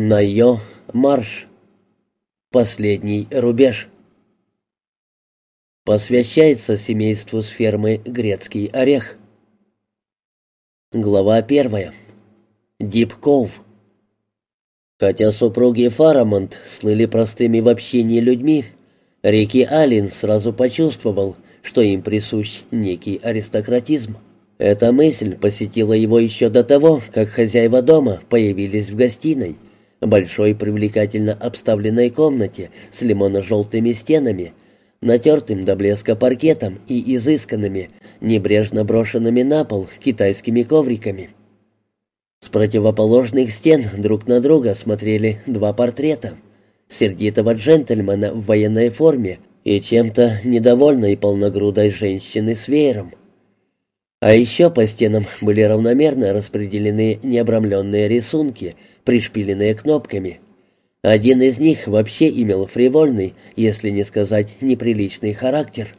Найо марш. Последний рубеж. Посвящается семейству с фермы Грецкий орех. Глава первая. Дип Ков. Хотя супруги Фарамонт слыли простыми в общении людьми, Рики Аллен сразу почувствовал, что им присущ некий аристократизм. Эта мысль посетила его еще до того, как хозяева дома появились в гостиной, большой привлекательно обставленной комнате с лимонно-желтыми стенами, натертым до блеска паркетом и изысканными, небрежно брошенными на пол китайскими ковриками. С противоположных стен друг на друга смотрели два портрета — сердитого джентльмена в военной форме и чем-то недовольной полногрудой женщины с веером. А еще по стенам были равномерно распределены необрамленные рисунки, пришпиленные кнопками. Один из них вообще имел фривольный, если не сказать неприличный характер.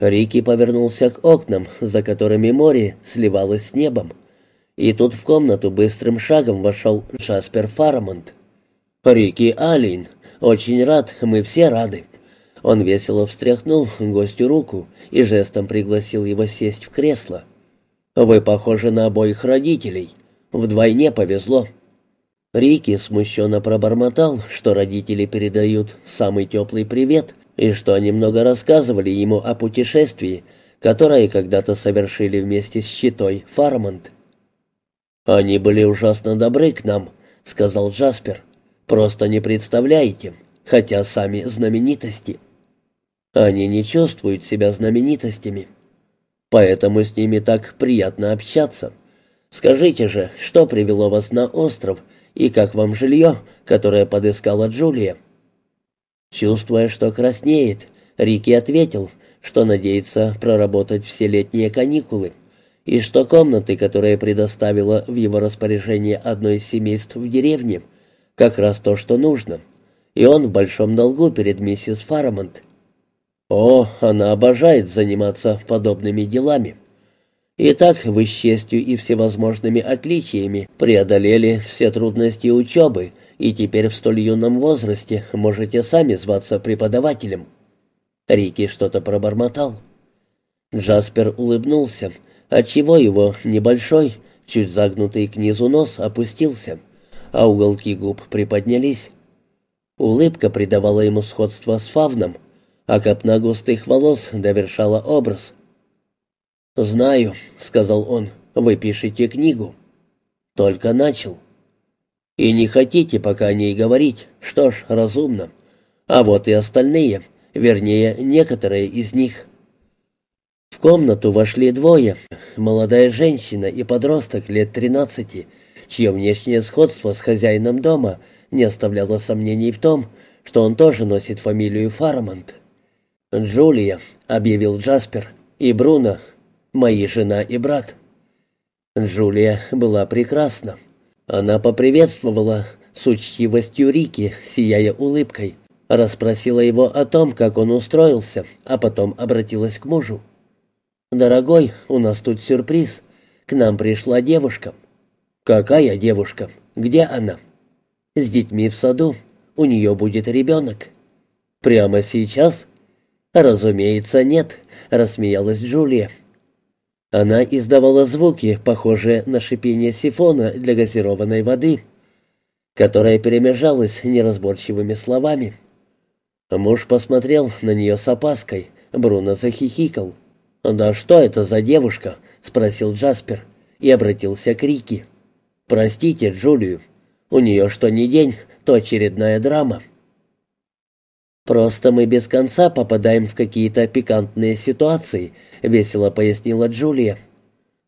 Рики повернулся к окнам, за которыми море сливалось с небом. И тут в комнату быстрым шагом вошел Джаспер Фарамонт. «Рики Алин, очень рад, мы все рады». Он весело встряхнул гостю руку и жестом пригласил его сесть в кресло. «Вы похожи на обоих родителей. Вдвойне повезло». Рики смущенно пробормотал, что родители передают самый теплый привет и что они много рассказывали ему о путешествии, которое когда-то совершили вместе с щитой Фармонт. «Они были ужасно добры к нам», — сказал Джаспер. «Просто не представляете, хотя сами знаменитости». Они не чувствуют себя знаменитостями. Поэтому с ними так приятно общаться. Скажите же, что привело вас на остров и как вам жилье, которое подыскала Джулия?» Чувствуя, что краснеет, Рики ответил, что надеется проработать все летние каникулы, и что комнаты, которые предоставила в его распоряжение одно из семейств в деревне, как раз то, что нужно, и он в большом долгу перед миссис Фарамонт. О, она обожает заниматься подобными делами. Итак, вы с честью и всевозможными отличиями преодолели все трудности учебы и теперь в столь юном возрасте можете сами зваться преподавателем». Рики что-то пробормотал. Джаспер улыбнулся, отчего его небольшой, чуть загнутый к низу нос опустился, а уголки губ приподнялись. Улыбка придавала ему сходство с фавном, а копна густых волос довершала образ. «Знаю», — сказал он, — «вы пишете книгу». «Только начал». «И не хотите пока о ней говорить? Что ж, разумно. А вот и остальные, вернее, некоторые из них». В комнату вошли двое, молодая женщина и подросток лет тринадцати, чье внешнее сходство с хозяином дома не оставляло сомнений в том, что он тоже носит фамилию Фармонт. «Джулия», — объявил Джаспер, — «и Бруно, мои жена и брат». Джулия была прекрасна. Она поприветствовала с учтивостью Рики, сияя улыбкой, расспросила его о том, как он устроился, а потом обратилась к мужу. «Дорогой, у нас тут сюрприз. К нам пришла девушка». «Какая девушка? Где она?» «С детьми в саду. У нее будет ребенок». «Прямо сейчас?» «Разумеется, нет», — рассмеялась Джулия. Она издавала звуки, похожие на шипение сифона для газированной воды, которая перемежалась неразборчивыми словами. Муж посмотрел на нее с опаской. Бруно захихикал. «Да что это за девушка?» — спросил Джаспер и обратился к Рике. «Простите Джулию. У нее что ни день, то очередная драма». «Просто мы без конца попадаем в какие-то пикантные ситуации», — весело пояснила Джулия.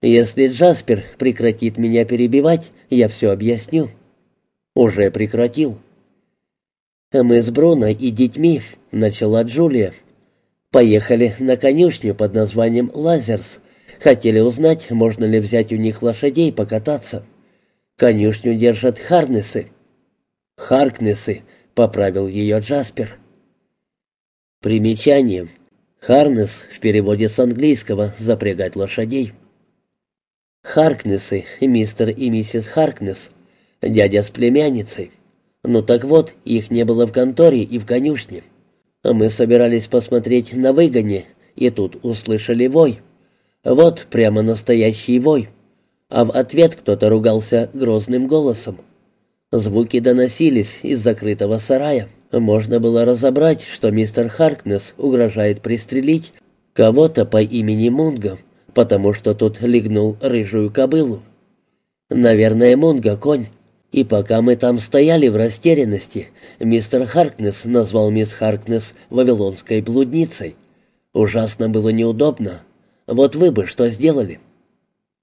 «Если Джаспер прекратит меня перебивать, я все объясню». «Уже прекратил». «Мы с Бруно и детьми», — начала Джулия. «Поехали на конюшню под названием «Лазерс». Хотели узнать, можно ли взять у них лошадей покататься. Конюшню держат Харнесы». «Харкнесы», — поправил ее Джаспер. Примечание. Харнес в переводе с английского «запрягать лошадей». Харкнесы, мистер и миссис Харкнес, Дядя с племянницей. Ну так вот, их не было в конторе и в конюшне. Мы собирались посмотреть на выгоне, и тут услышали вой. Вот прямо настоящий вой. А в ответ кто-то ругался грозным голосом. Звуки доносились из закрытого сарая. Можно было разобрать, что мистер Харкнес угрожает пристрелить кого-то по имени Мунга, потому что тот легнул рыжую кобылу. Наверное, Мунга — конь. И пока мы там стояли в растерянности, мистер Харкнес назвал мисс Харкнес вавилонской блудницей. Ужасно было неудобно. Вот вы бы что сделали?»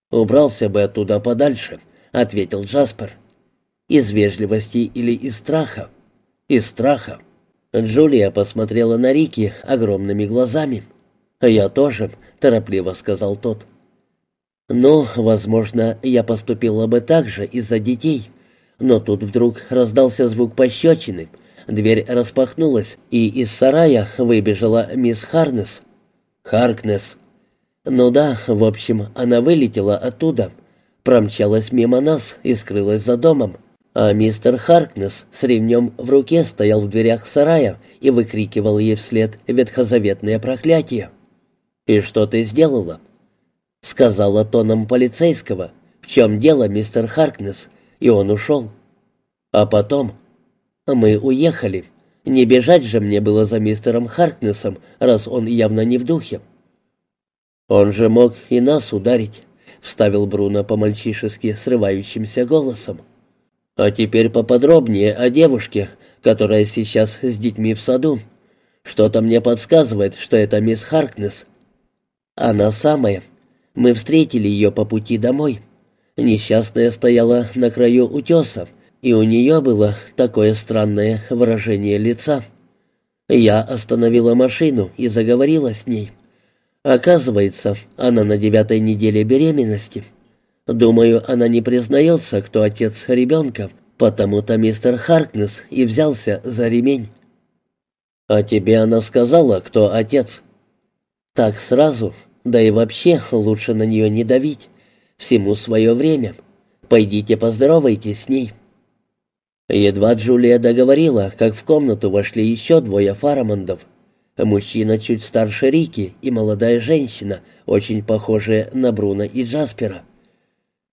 «Убрался бы оттуда подальше», — ответил Джаспер. «Из вежливости или из страха?» «Из страха». Джулия посмотрела на Рики огромными глазами. «Я тоже», — торопливо сказал тот. «Ну, возможно, я поступила бы так же из-за детей». Но тут вдруг раздался звук пощечины. Дверь распахнулась, и из сарая выбежала мисс Харнес. Харкнес. Ну да, в общем, она вылетела оттуда, промчалась мимо нас и скрылась за домом. А мистер Харкнес с ремнем в руке стоял в дверях сарая и выкрикивал ей вслед ветхозаветное проклятие. «И что ты сделала?» Сказала тоном полицейского. «В чем дело, мистер Харкнес?» и он ушел. А потом мы уехали. Не бежать же мне было за мистером Харкнесом, раз он явно не в духе. Он же мог и нас ударить, вставил Бруно по-мальчишески срывающимся голосом. А теперь поподробнее о девушке, которая сейчас с детьми в саду. Что-то мне подсказывает, что это мисс Харкнес. Она самая. Мы встретили ее по пути домой. Несчастная стояла на краю утеса, и у нее было такое странное выражение лица. Я остановила машину и заговорила с ней. Оказывается, она на девятой неделе беременности. Думаю, она не признается, кто отец ребенка, потому-то мистер Харкнес и взялся за ремень. «А тебе она сказала, кто отец?» «Так сразу, да и вообще лучше на нее не давить. Всему свое время. Пойдите поздоровайтесь с ней». Едва Джулия договорила, как в комнату вошли еще двое фарамондов. Мужчина чуть старше Рики и молодая женщина, очень похожие на Бруно и Джаспера.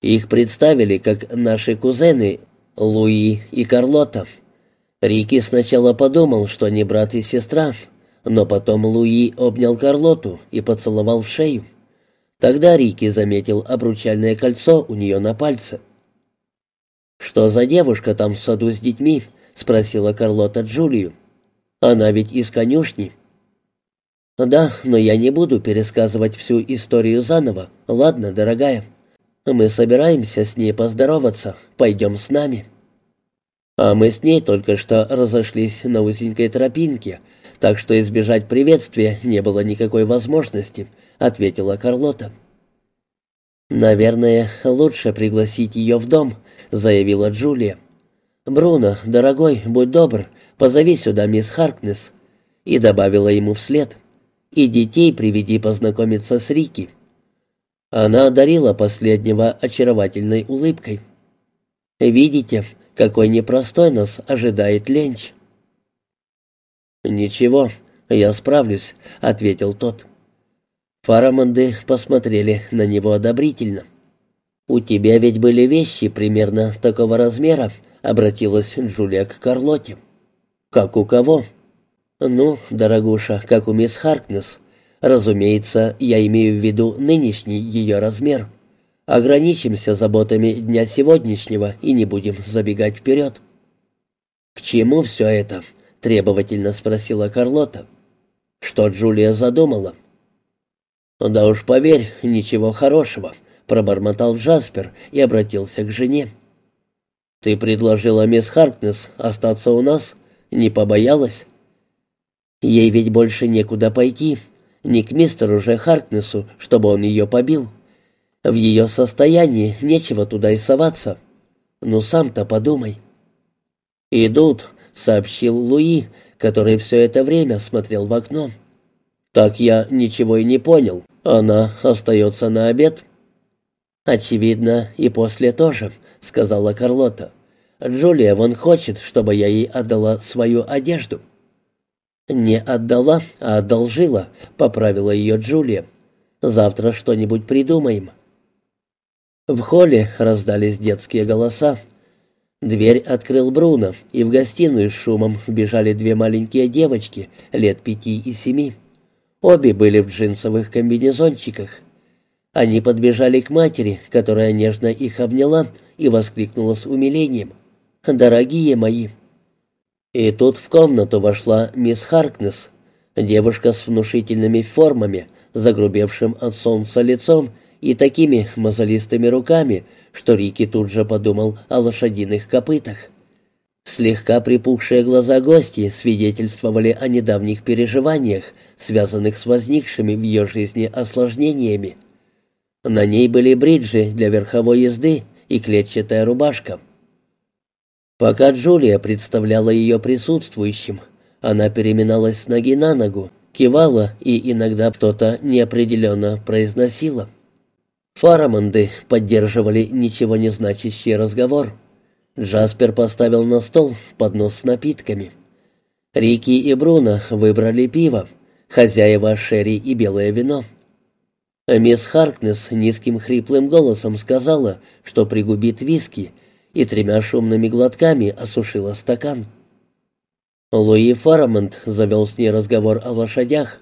Их представили как наши кузены Луи и Карлота. Рики сначала подумал, что они брат и сестра, но потом Луи обнял Карлоту и поцеловал в шею. Тогда Рики заметил обручальное кольцо у нее на пальце. «Что за девушка там в саду с детьми?» — спросила Карлота Джулию. «Она ведь из конюшни». «Да, но я не буду пересказывать всю историю заново. Ладно, дорогая. Мы собираемся с ней поздороваться. Пойдем с нами». «А мы с ней только что разошлись на узенькой тропинке, так что избежать приветствия не было никакой возможности», ответила Карлота. «Наверное, лучше пригласить ее в дом», — заявила Джулия. «Бруно, дорогой, будь добр, позови сюда мисс Харкнес», и добавила ему вслед. «И детей приведи познакомиться с Рики». Она одарила последнего очаровательной улыбкой. «Видите, какой непростой нас ожидает ленч». «Ничего, я справлюсь», — ответил тот. Фарамонды посмотрели на него одобрительно. «У тебя ведь были вещи примерно такого размера», — обратилась Джулия к Карлоте. «Как у кого?» «Ну, дорогуша, как у мисс Харкнес. Разумеется, я имею в виду нынешний ее размер. Ограничимся заботами дня сегодняшнего и не будем забегать вперед». «К чему все это?» — требовательно спросила Карлота. «Что Джулия задумала?» «Да уж поверь, ничего хорошего», — пробормотал Джаспер и обратился к жене. «Ты предложила мисс Харкнес остаться у нас? Не побоялась?» «Ей ведь больше некуда пойти, не к мистеру же Харкнесу, чтобы он ее побил. В ее состоянии нечего туда и соваться. Ну сам-то подумай». «Идут», — сообщил Луи, который все это время смотрел в окно. «Так я ничего и не понял. Она остается на обед?» «Очевидно, и после тоже», — сказала Карлота. Джулия вон хочет, чтобы я ей отдала свою одежду». «Не отдала, а одолжила», — поправила ее Джулия. «Завтра что-нибудь придумаем». В холле раздались детские голоса. Дверь открыл Бруно, и в гостиную с шумом вбежали две маленькие девочки, лет пяти и семи. Обе были в джинсовых комбинезончиках. Они подбежали к матери, которая нежно их обняла и воскликнула с умилением. «Дорогие мои!» И тут в комнату вошла мисс Харкнес, девушка с внушительными формами, загрубевшим от солнца лицом и такими мозолистыми руками, что Рики тут же подумал о лошадиных копытах. Слегка припухшие глаза гости свидетельствовали о недавних переживаниях, связанных с возникшими в ее жизни осложнениями. На ней были бриджи для верховой езды и клетчатая рубашка. Пока Джулия представляла ее присутствующим, она переминалась с ноги на ногу, кивала и иногда что-то неопределенно произносила. Фарамонды поддерживали ничего не значащий разговор. Джаспер поставил на стол поднос с напитками. Рики и Бруно выбрали пиво, хозяева шерри и белое вино. Мисс Харкнес низким хриплым голосом сказала, что пригубит виски, и тремя шумными глотками осушила стакан. Луи Фарамонт завел с ней разговор о лошадях.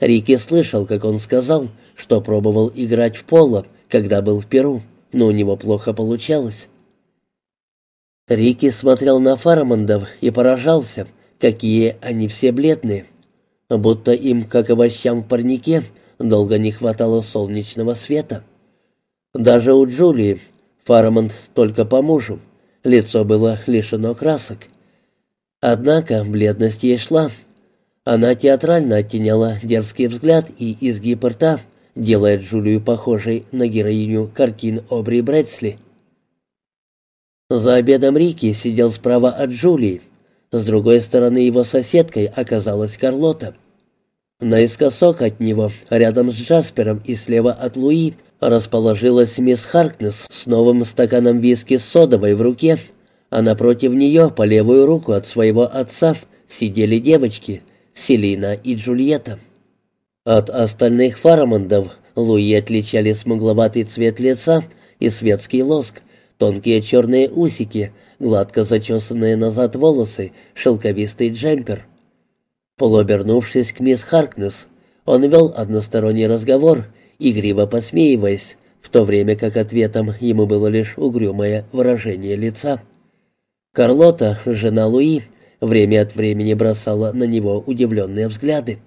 Рики слышал, как он сказал, что пробовал играть в поло, когда был в Перу, но у него плохо получалось. Рики смотрел на Фарамондов и поражался, какие они все бледные, будто им, как овощам в парнике, долго не хватало солнечного света. Даже у Джулии, Фарамонд только по мужу, лицо было лишено красок. Однако бледность ей шла. Она театрально оттеняла дерзкий взгляд и изгиб рта, делая Джулию похожей на героиню картин Обри Брэдсли. За обедом Рики сидел справа от Джулии. С другой стороны его соседкой оказалась Карлота. Наискосок от него, рядом с Джаспером и слева от Луи, расположилась мисс Харкнес с новым стаканом виски с содовой в руке, а напротив нее, по левую руку от своего отца, сидели девочки Селина и Джульетта. От остальных фарамондов Луи отличали смугловатый цвет лица и светский лоск, тонкие черные усики, гладко зачесанные назад волосы, шелковистый джемпер. Полуобернувшись к мисс Харкнес, он вел односторонний разговор, игриво посмеиваясь, в то время как ответом ему было лишь угрюмое выражение лица. Карлота, жена Луи, время от времени бросала на него удивленные взгляды.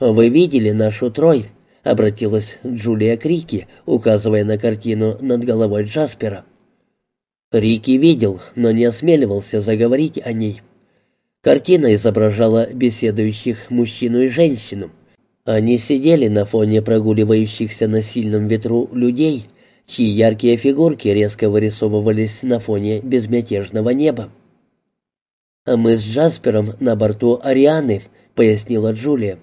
«Вы видели нашу Трой?» — обратилась Джулия к Рике, указывая на картину над головой Джаспера. Рики видел, но не осмеливался заговорить о ней. Картина изображала беседующих мужчину и женщину. Они сидели на фоне прогуливающихся на сильном ветру людей, чьи яркие фигурки резко вырисовывались на фоне безмятежного неба. «А мы с Джаспером на борту Арианы», — пояснила Джулия.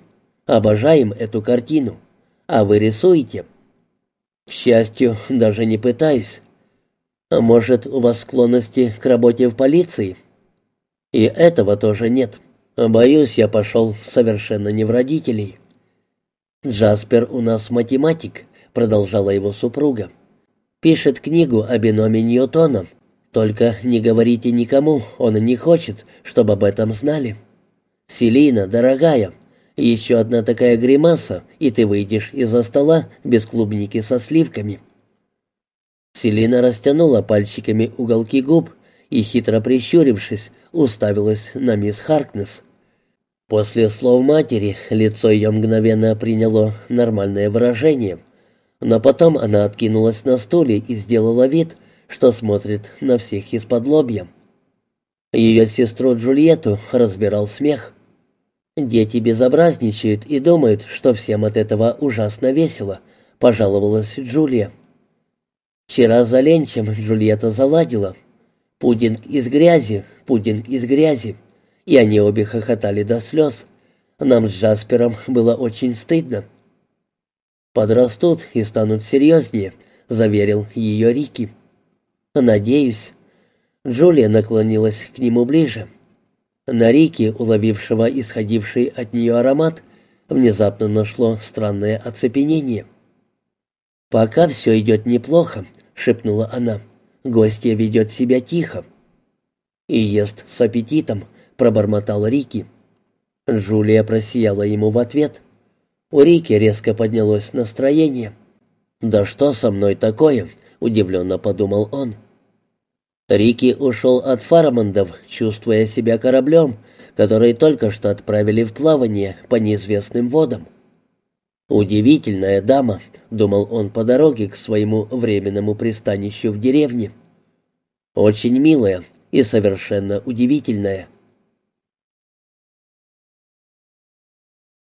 Обожаем эту картину. А вы рисуете?» «К счастью, даже не пытаюсь. А может, у вас склонности к работе в полиции?» «И этого тоже нет. Боюсь, я пошел совершенно не в родителей». «Джаспер у нас математик», — продолжала его супруга. «Пишет книгу о биноме Ньютона. Только не говорите никому, он не хочет, чтобы об этом знали. Селина, дорогая, еще одна такая гримаса, и ты выйдешь из-за стола без клубники со сливками». Селина растянула пальчиками уголки губ и, хитро прищурившись, уставилась на мисс Харкнес. После слов матери лицо ее мгновенно приняло нормальное выражение, но потом она откинулась на стуле и сделала вид, что смотрит на всех из-под лобья. Ее сестру Джульетту разбирал смех. «Дети безобразничают и думают, что всем от этого ужасно весело», — пожаловалась Джулия. Вчера за ленчем Джульетта заладила. Пудинг из грязи, пудинг из грязи. И они обе хохотали до слез. Нам с Джаспером было очень стыдно. «Подрастут и станут серьезнее», — заверил ее Рики. «Надеюсь. Джулия наклонилась к нему ближе. На Рике, уловившего исходивший от нее аромат, внезапно нашло странное оцепенение. «Пока все идет неплохо», — шепнула она. «Гостья ведет себя тихо». «И ест с аппетитом», — пробормотал Рики. Джулия просияла ему в ответ. У Рики резко поднялось настроение. «Да что со мной такое?» — удивленно подумал он. Рики ушел от Фарамондов, чувствуя себя кораблем, который только что отправили в плавание по неизвестным водам. «Удивительная дама», — думал он по дороге к своему временному пристанищу в деревне. «Очень милая и совершенно удивительная.